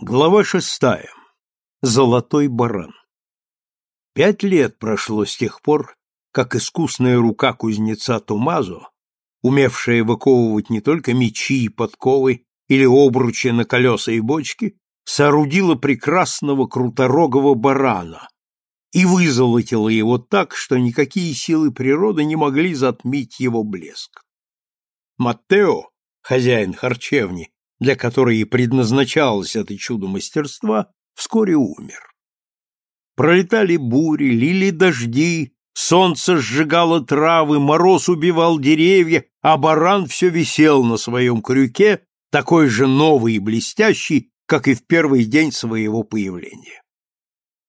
Глава шестая. Золотой баран. Пять лет прошло с тех пор, как искусная рука кузнеца Тумазо, умевшая выковывать не только мечи и подковы или обручи на колеса и бочки, соорудила прекрасного круторогого барана и вызолотила его так, что никакие силы природы не могли затмить его блеск. Маттео, хозяин харчевни, для которой и предназначалось это чудо мастерства, вскоре умер. Пролетали бури, лили дожди, солнце сжигало травы, мороз убивал деревья, а баран все висел на своем крюке, такой же новый и блестящий, как и в первый день своего появления.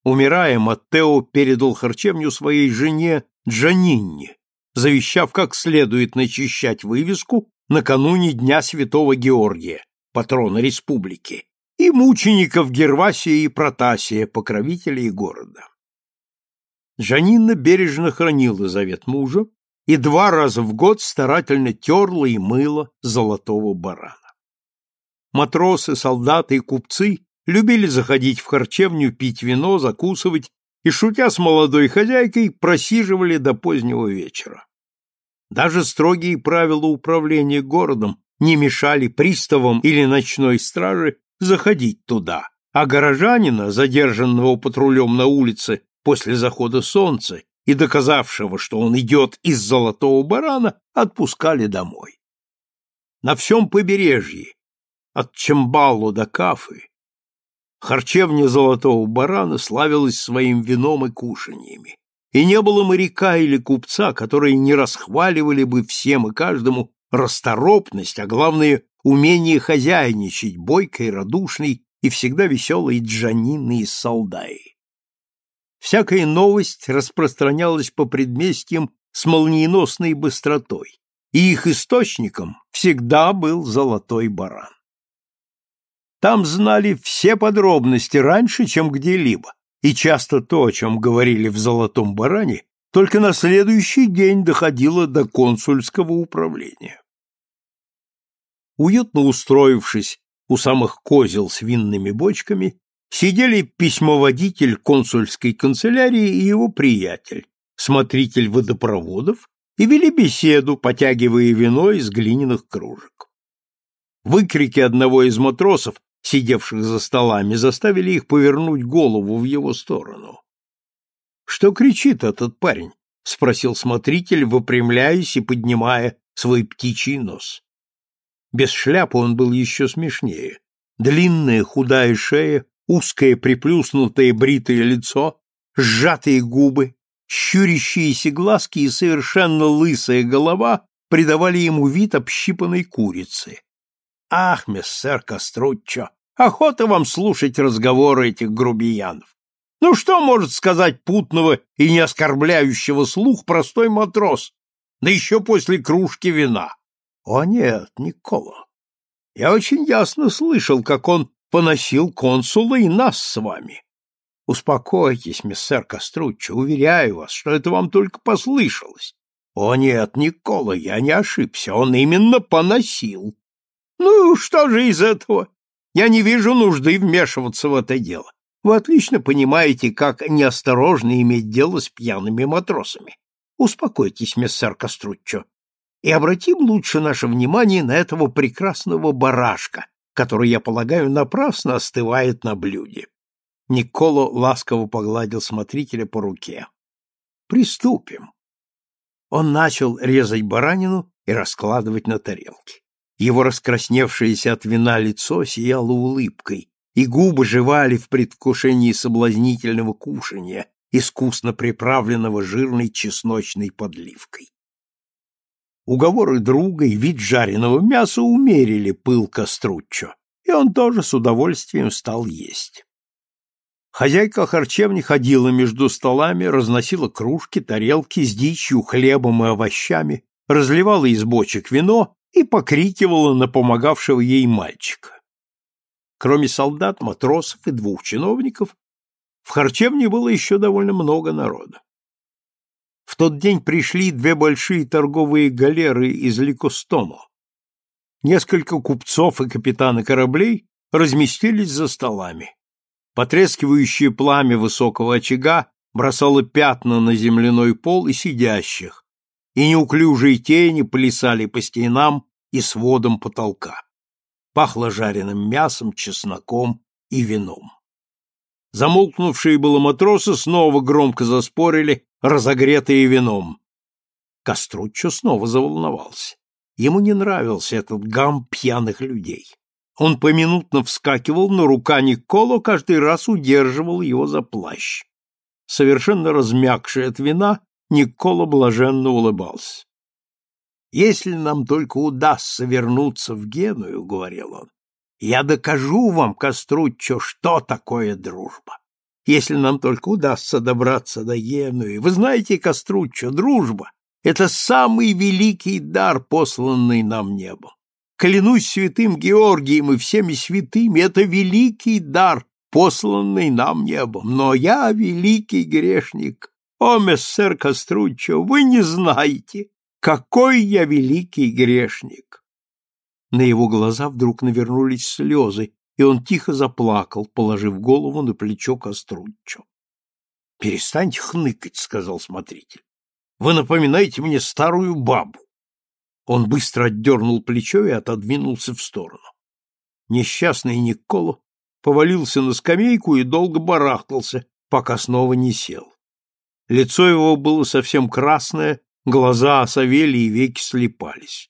Умирая, Маттео передал харчевню своей жене Джанинне, завещав как следует начищать вывеску накануне Дня Святого Георгия, патрона республики, и мучеников Гервасия и Протасия, покровителей города. Жанинна бережно хранила завет мужа и два раза в год старательно терла и мыла золотого барана. Матросы, солдаты и купцы любили заходить в харчевню пить вино, закусывать и, шутя с молодой хозяйкой, просиживали до позднего вечера. Даже строгие правила управления городом не мешали приставам или ночной страже заходить туда, а горожанина, задержанного патрулем на улице после захода солнца и доказавшего, что он идет из Золотого Барана, отпускали домой. На всем побережье, от Чембалу до Кафы, харчевня Золотого Барана славилась своим вином и кушаньями, и не было моряка или купца, которые не расхваливали бы всем и каждому расторопность, а главное, умение хозяйничать, бойкой, радушной и всегда веселой Джанины из Салдаи. Всякая новость распространялась по предместьям с молниеносной быстротой, и их источником всегда был золотой баран. Там знали все подробности раньше, чем где-либо, и часто то, о чем говорили в золотом баране, только на следующий день доходило до консульского управления. Уютно устроившись у самых козел с винными бочками, сидели письмоводитель консульской канцелярии и его приятель, смотритель водопроводов, и вели беседу, потягивая вино из глиняных кружек. Выкрики одного из матросов, сидевших за столами, заставили их повернуть голову в его сторону. Что кричит этот парень? спросил смотритель, выпрямляясь и поднимая свой птичий нос. Без шляпы он был еще смешнее. Длинная худая шея, узкое приплюснутое бритое лицо, сжатые губы, щурящиеся глазки и совершенно лысая голова придавали ему вид общипанной курицы. «Ах, мессер Коструччо, охота вам слушать разговоры этих грубиянов! Ну что может сказать путного и не оскорбляющего слух простой матрос, да еще после кружки вина? О нет, Никола. Я очень ясно слышал, как он поносил консула и нас с вами. Успокойтесь, миссер Коструччо, уверяю вас, что это вам только послышалось. О нет, Никола, я не ошибся, он именно поносил. Ну, что же из этого? Я не вижу нужды вмешиваться в это дело. Вы отлично понимаете, как неосторожно иметь дело с пьяными матросами. Успокойтесь, мессер Коструччо, и обратим лучше наше внимание на этого прекрасного барашка, который, я полагаю, напрасно остывает на блюде. Николо ласково погладил смотрителя по руке. Приступим. Он начал резать баранину и раскладывать на тарелки. Его раскрасневшееся от вина лицо сияло улыбкой, и губы жевали в предвкушении соблазнительного кушания, искусно приправленного жирной чесночной подливкой. Уговоры друга и вид жареного мяса умерили пыл Коструччо, и он тоже с удовольствием стал есть. Хозяйка харчевни ходила между столами, разносила кружки, тарелки с дичью, хлебом и овощами, разливала из бочек вино и покрикивала на помогавшего ей мальчика. Кроме солдат, матросов и двух чиновников, в харчевне было еще довольно много народа. В тот день пришли две большие торговые галеры из Ликостомо. Несколько купцов и капитаны кораблей разместились за столами. Потрескивающее пламя высокого очага бросало пятна на земляной пол и сидящих, и неуклюжие тени плясали по стенам и сводам потолка. Пахло жареным мясом, чесноком и вином. Замолкнувшие было матросы снова громко заспорили, разогретые вином. Коструччо снова заволновался. Ему не нравился этот гам пьяных людей. Он поминутно вскакивал, но рука Николо каждый раз удерживал его за плащ. Совершенно размягший от вина, Николо блаженно улыбался. «Если нам только удастся вернуться в Геную, — говорил он, — я докажу вам, Коструччо, что такое дружба. Если нам только удастся добраться до Генуи. Вы знаете, Коструччо, дружба — это самый великий дар, посланный нам небом. Клянусь святым Георгием и всеми святыми, это великий дар, посланный нам небом. Но я великий грешник. О, мессер Коструччо, вы не знаете, какой я великий грешник. На его глаза вдруг навернулись слезы, и он тихо заплакал, положив голову на плечо Коструччо. — Перестаньте хныкать, — сказал смотритель. — Вы напоминаете мне старую бабу. Он быстро отдернул плечо и отодвинулся в сторону. Несчастный Николо повалился на скамейку и долго барахтался, пока снова не сел. Лицо его было совсем красное, глаза осовели и веки слепались.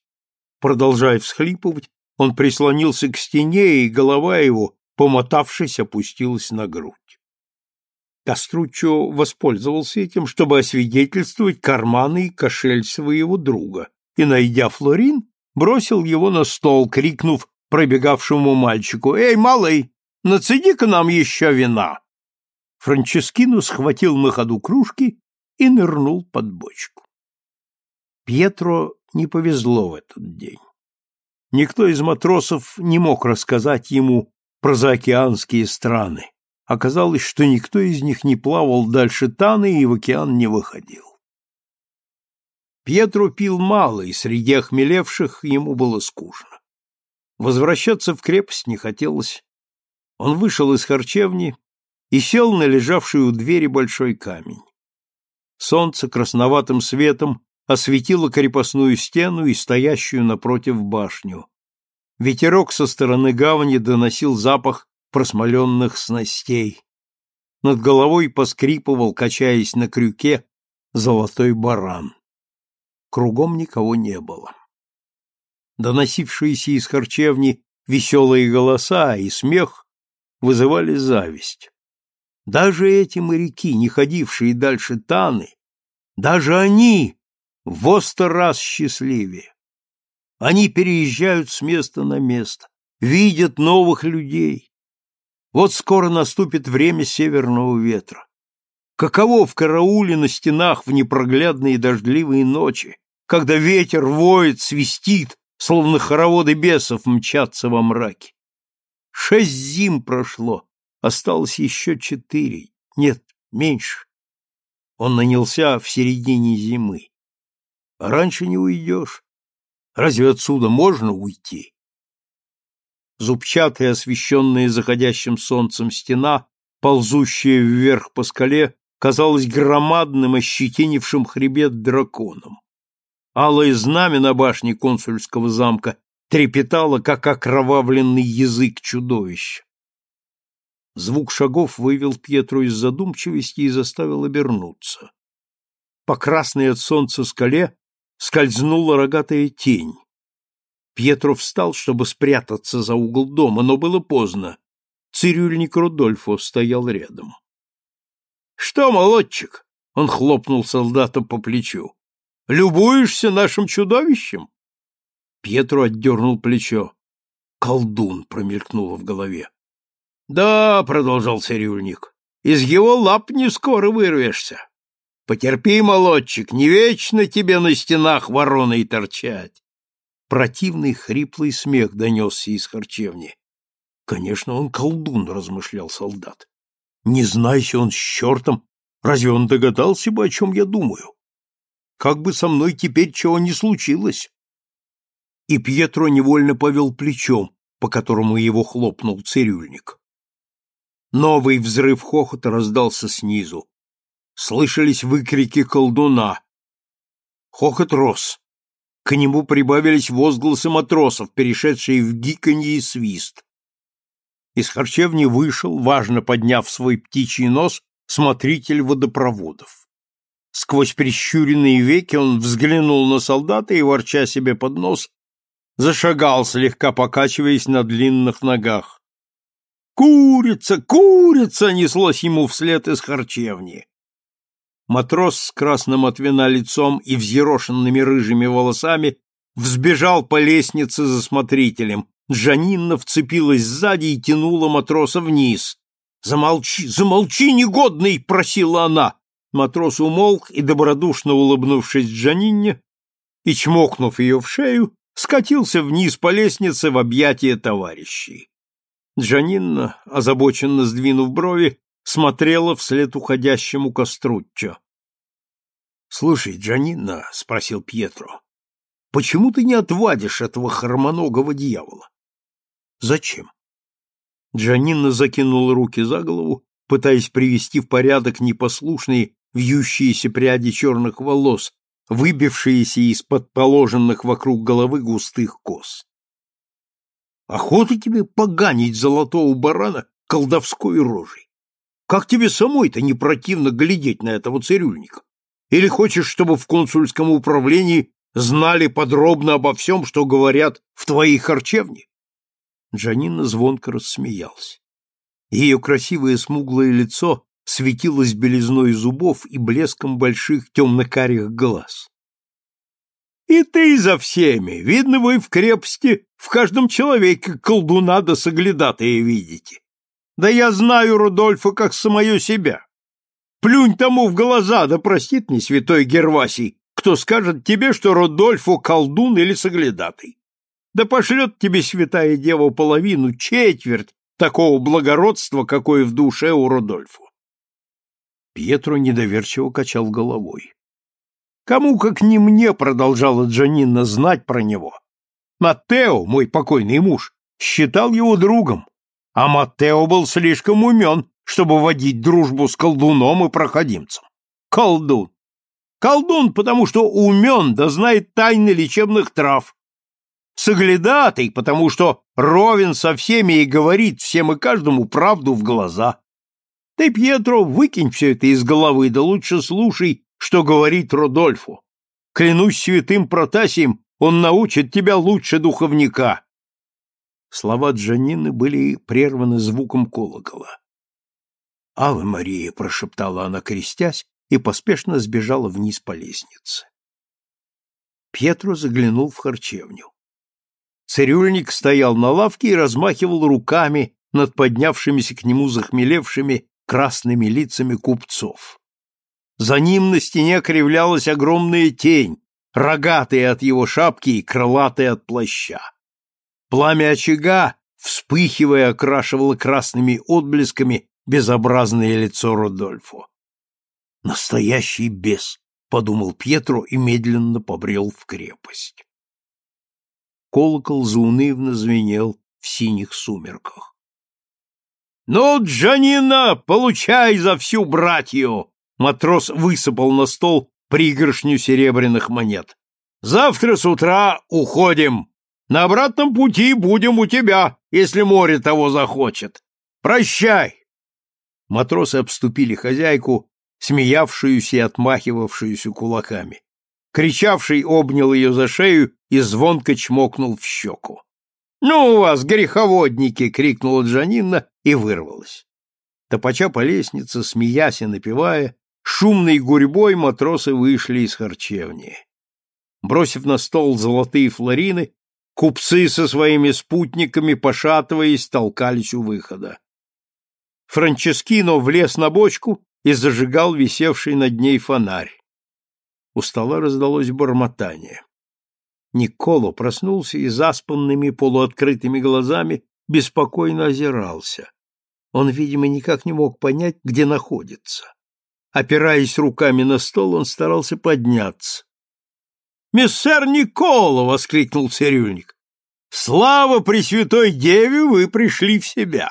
Продолжая всхлипывать, он прислонился к стене, и голова его, помотавшись, опустилась на грудь. Коструччо воспользовался этим, чтобы освидетельствовать карманы и кошель своего друга, и, найдя флорин, бросил его на стол, крикнув пробегавшему мальчику «Эй, малый, нацеди-ка нам еще вина!» Франческину схватил на ходу кружки и нырнул под бочку. Пьетро не повезло в этот день. Никто из матросов не мог рассказать ему про заокеанские страны. Оказалось, что никто из них не плавал дальше Таны и в океан не выходил. Пьетро пил мало, и среди охмелевших ему было скучно. Возвращаться в крепость не хотелось. Он вышел из харчевни и сел на лежавший у двери большой камень. Солнце красноватым светом осветило крепостную стену и стоящую напротив башню. Ветерок со стороны гавани доносил запах просмоленных снастей. Над головой поскрипывал, качаясь на крюке, золотой баран. Кругом никого не было. Доносившиеся из харчевни веселые голоса и смех вызывали зависть. Даже эти моряки, не ходившие дальше Таны, даже они в сто раз счастливее. Они переезжают с места на место, видят новых людей. Вот скоро наступит время северного ветра. Каково в карауле на стенах в непроглядные дождливые ночи, когда ветер воет, свистит, словно хороводы бесов мчатся во мраке. Шесть зим прошло, осталось еще четыре, нет, меньше. Он нанялся в середине зимы. А раньше не уйдешь. Разве отсюда можно уйти? Зубчатая, освещенная заходящим солнцем стена, ползущая вверх по скале, казалось громадным, ощетинившим хребет драконом. Алое знамя на башне консульского замка трепетало, как окровавленный язык чудовища. Звук шагов вывел Пьетру из задумчивости и заставил обернуться. По красной от солнца скале скользнула рогатая тень. Пьетро встал, чтобы спрятаться за угол дома, но было поздно. Цирюльник Рудольфо стоял рядом. «Что, молодчик?» — он хлопнул солдата по плечу. «Любуешься нашим чудовищем?» Пьетро отдернул плечо. «Колдун!» — промелькнуло в голове. «Да», — продолжал цирюльник, — «из его лап не скоро вырвешься. Потерпи, молодчик, не вечно тебе на стенах вороной торчать». Противный хриплый смех донесся из харчевни. Конечно, он колдун, размышлял солдат. Не знайся он с чертом, разве он догадался бы, о чем я думаю? Как бы со мной теперь чего не случилось? И Пьетро невольно повел плечом. по которому его хлопнул цирюльник. Новый взрыв хохота раздался снизу. Слышались выкрики колдуна. Хохот рос. К нему прибавились возгласы матросов, перешедшие в гиканье и свист. Из харчевни вышел, важно подняв свой птичий нос, смотритель водопроводов. Сквозь прищуренные веки он взглянул на солдата и, ворча себе под нос, зашагал, слегка покачиваясь на длинных ногах. «Курица! Курица!» — неслось ему вслед из харчевни. Матрос с красным от вина лицом и взъерошенными рыжими волосами взбежал по лестнице за смотрителем. Джанинна вцепилась сзади и тянула матроса вниз. «Замолчи, замолчи, негодный!» — просила она. Матрос умолк и, добродушно улыбнувшись Джанинне и чмокнув ее в шею, скатился вниз по лестнице в объятия товарищей. Джанинна, озабоченно сдвинув брови, смотрела вслед уходящему Коструччо. — Слушай, Джанинна, — спросил Пьетро, — почему ты не отвадишь этого хромоногого дьявола? — Зачем? Джанинна закинула руки за голову, пытаясь привести в порядок непослушные вьющиеся пряди черных волос, выбившиеся из-под положенных вокруг головы густых кос. Охота тебе поганить золотого барана колдовской рожей. Как тебе самой-то не противно глядеть на этого цирюльника? Или хочешь, чтобы в консульском управлении знали подробно обо всем, что говорят в твоей харчевне? Джанина звонко рассмеялся. Ее красивое смуглое лицо светилось белизной зубов и блеском больших темно-карих глаз. И ты за всеми. Видно, вы в крепости в каждом человеке колдуна да соглядатая видите. Да я знаю Рудольфа как самое себя. Плюнь тому в глаза, да простит мне святой Гервасий, кто скажет тебе, что Рудольфу колдун или соглядатый. Да пошлет тебе святая дева половину, четверть такого благородства, какое в душе у Рудольфу. Пьетро недоверчиво качал головой. Кому, как не мне, продолжала Джанинна, знать про него. Маттео, мой покойный муж, считал его другом, а Маттео был слишком умен, чтобы водить дружбу с колдуном и проходимцем. Колдун. Колдун, потому что умен, да знает тайны лечебных трав. Соглядатый, потому что ровен со всеми и говорит всем и каждому правду в глаза. Ты, Пьетро, выкинь все это из головы, да лучше слушай, что говорит Родольфу. Клянусь святым Протасием, он научит тебя лучше духовника. Слова Джанины были прерваны звуком колокола. «Аве Мария!» — прошептала она, крестясь, и поспешно сбежала вниз по лестнице. Пьетро заглянул в харчевню. Цирюльник стоял на лавке и размахивал руками над поднявшимися к нему захмелевшими красными лицами купцов. За ним на стене кривлялась огромная тень, рогатая от его шапки и крылатая от плаща. Пламя очага, вспыхивая, окрашивало красными отблесками безобразное лицо Родольфо. «Настоящий бес!» — подумал Пьетро и медленно побрел в крепость. Колокол заунывно звенел в синих сумерках. «Ну, Джанина, получай за всю братью!» Матрос высыпал на стол пригоршню серебряных монет. «Завтра с утра уходим. На обратном пути будем у тебя, если море того захочет. Прощай!» Матросы обступили хозяйку, смеявшуюся и отмахивавшуюся кулаками. Кричавший обнял ее за шею и звонко чмокнул в щеку. «Ну у вас, греховодники!» — крикнула Джанинна и вырвалась. Топача по лестнице, смеясь и напевая, шумной гурьбой матросы вышли из харчевни. Бросив на стол золотые флорины, купцы со своими спутниками, пошатываясь, толкались у выхода. Франческино влез на бочку и зажигал висевший над ней фонарь. У стола раздалось бормотание. Николо проснулся и заспанными полуоткрытыми глазами беспокойно озирался. Он, видимо, никак не мог понять, где находится. Опираясь руками на стол, он старался подняться. — Мессер Никола! — воскликнул цирюльник. Слава Пресвятой Деве, вы пришли в себя.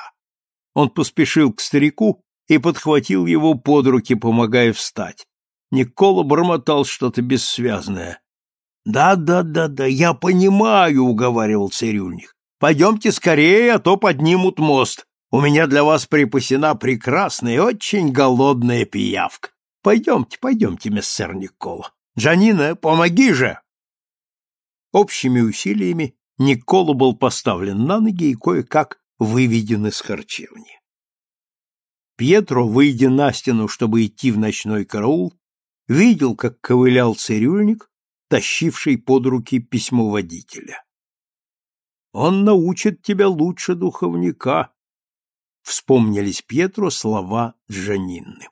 Он поспешил к старику и подхватил его под руки, помогая встать. Никола бормотал что-то бессвязное. «Да, да, да, да, я понимаю», — уговаривал цирюльник. «Пойдемте скорее, а то поднимут мост. У меня для вас припасена прекрасная очень голодная пиявка. Пойдемте, пойдемте, мессер Никола. Джанина, помоги же!» Общими усилиями Никола был поставлен на ноги и кое-как выведен из харчевни. Пьетро, выйдя на стену, чтобы идти в ночной караул, видел, как ковылял цирюльник, тащивший под руки письмо водителя. «Он научит тебя лучше духовника», — вспомнились Пьетро слова Джанинны.